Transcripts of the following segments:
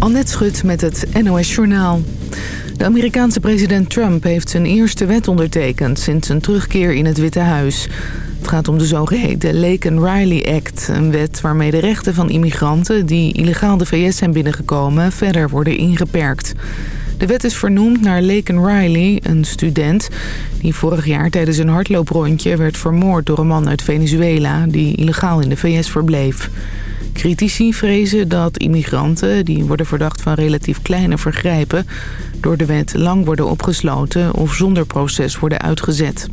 Annette Schut met het NOS Journaal. De Amerikaanse president Trump heeft zijn eerste wet ondertekend... sinds zijn terugkeer in het Witte Huis. Het gaat om de zogeheten Laken-Riley Act. Een wet waarmee de rechten van immigranten... die illegaal de VS zijn binnengekomen... verder worden ingeperkt. De wet is vernoemd naar Laken Riley, een student... die vorig jaar tijdens een hardlooprondje werd vermoord door een man uit Venezuela... die illegaal in de VS verbleef. Critici vrezen dat immigranten, die worden verdacht van relatief kleine vergrijpen... door de wet lang worden opgesloten of zonder proces worden uitgezet.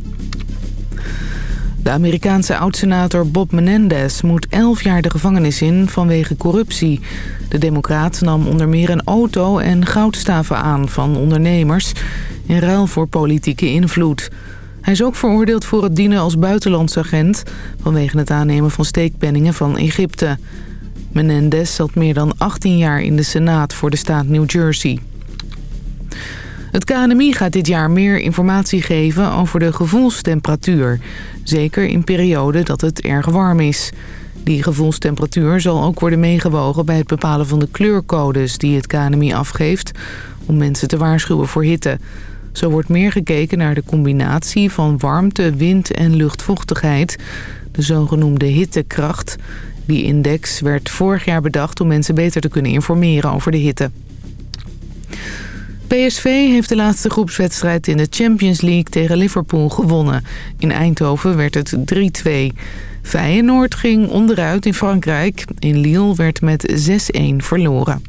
De Amerikaanse oud-senator Bob Menendez moet 11 jaar de gevangenis in vanwege corruptie. De democraat nam onder meer een auto en goudstaven aan van ondernemers... in ruil voor politieke invloed. Hij is ook veroordeeld voor het dienen als buitenlandsagent... vanwege het aannemen van steekpenningen van Egypte. Menendez zat meer dan 18 jaar in de Senaat voor de staat New Jersey. Het KNMI gaat dit jaar meer informatie geven over de gevoelstemperatuur. Zeker in perioden dat het erg warm is. Die gevoelstemperatuur zal ook worden meegewogen bij het bepalen van de kleurcodes die het KNMI afgeeft... om mensen te waarschuwen voor hitte. Zo wordt meer gekeken naar de combinatie van warmte, wind en luchtvochtigheid... de zogenoemde hittekracht... Die index werd vorig jaar bedacht om mensen beter te kunnen informeren over de hitte. PSV heeft de laatste groepswedstrijd in de Champions League tegen Liverpool gewonnen. In Eindhoven werd het 3-2. Feyenoord ging onderuit in Frankrijk. In Lille werd met 6-1 verloren.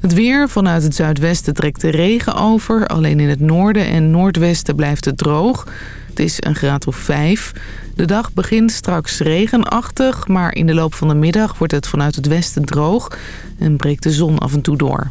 Het weer vanuit het zuidwesten trekt de regen over. Alleen in het noorden en noordwesten blijft het droog. Het is een graad of 5. De dag begint straks regenachtig, maar in de loop van de middag wordt het vanuit het westen droog en breekt de zon af en toe door.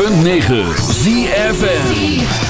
106.9 ZFN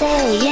say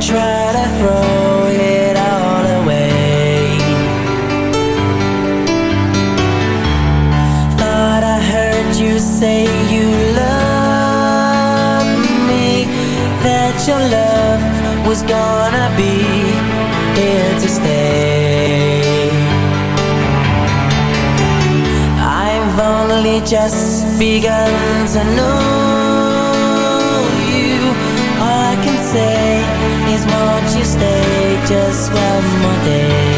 try to throw it all away. Thought I heard you say you me, that your love was gonna be here to stay. I've only just begun to know Please won't you stay just one more day?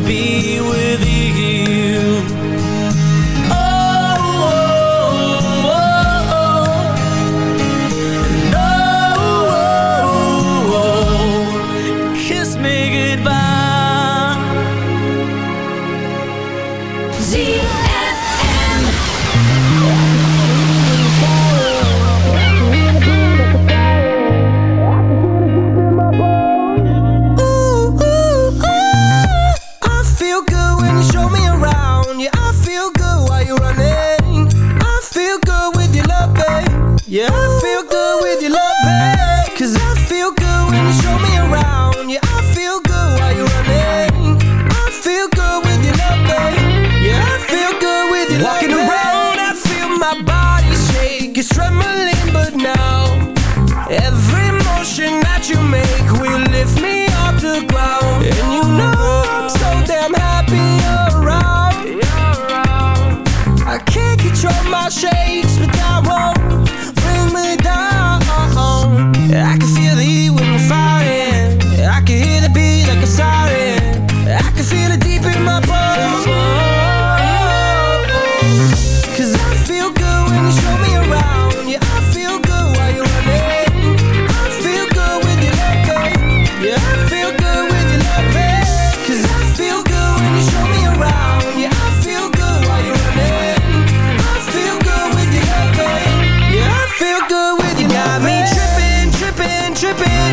be with you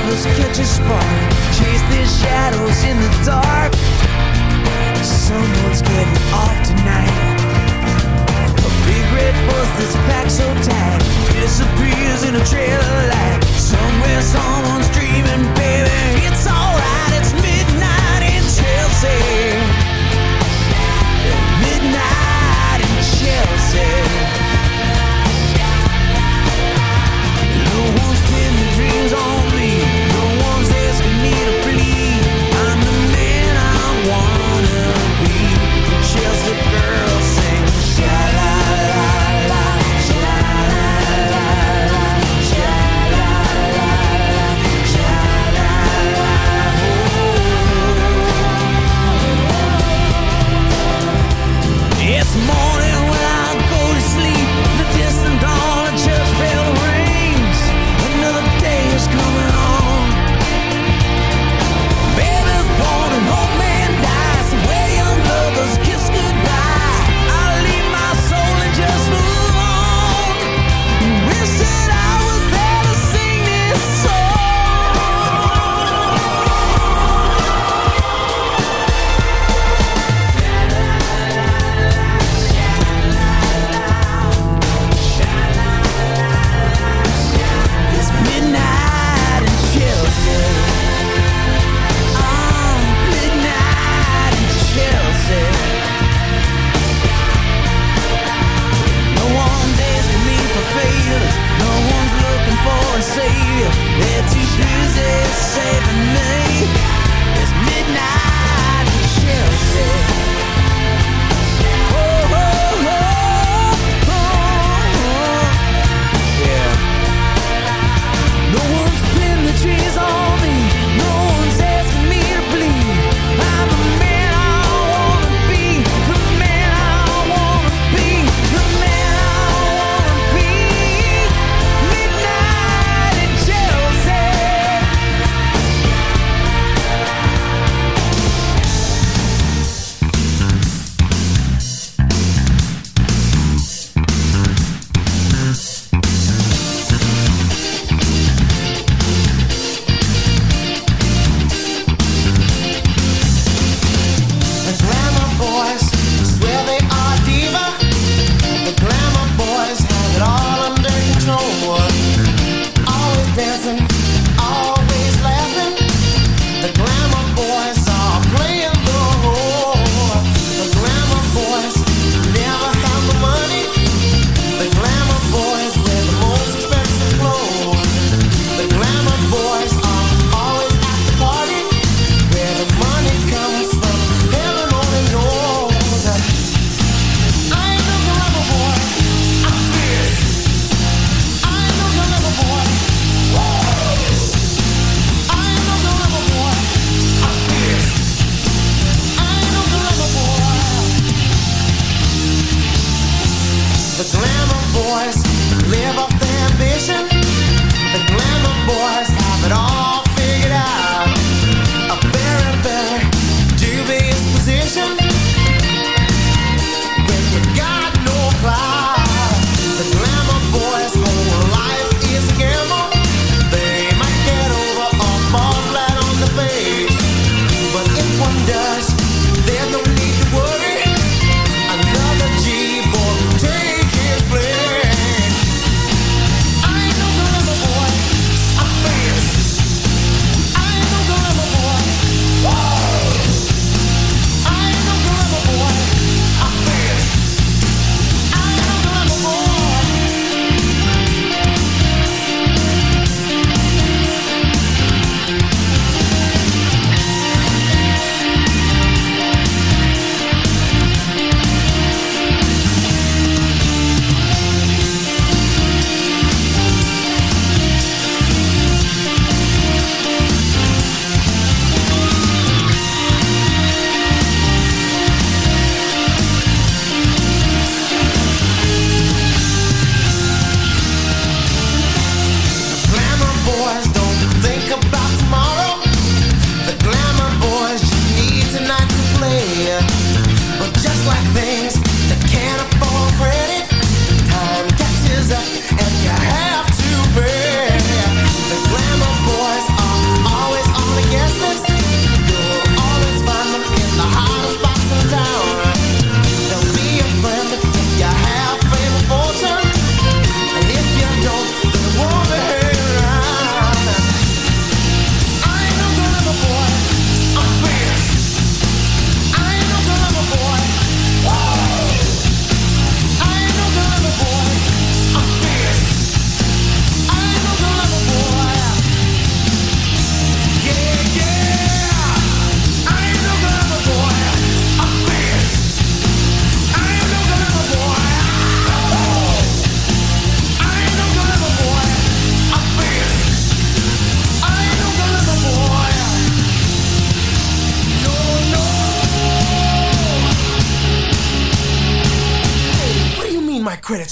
lovers catch a spark. Chase their shadows in the dark. Someone's getting off tonight. A big red bus that's packed so tight. Disappears in a trail of light. Somewhere someone's dreaming, baby. It's alright, it's midnight in Chelsea. Midnight in Chelsea. Dreams on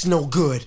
no good?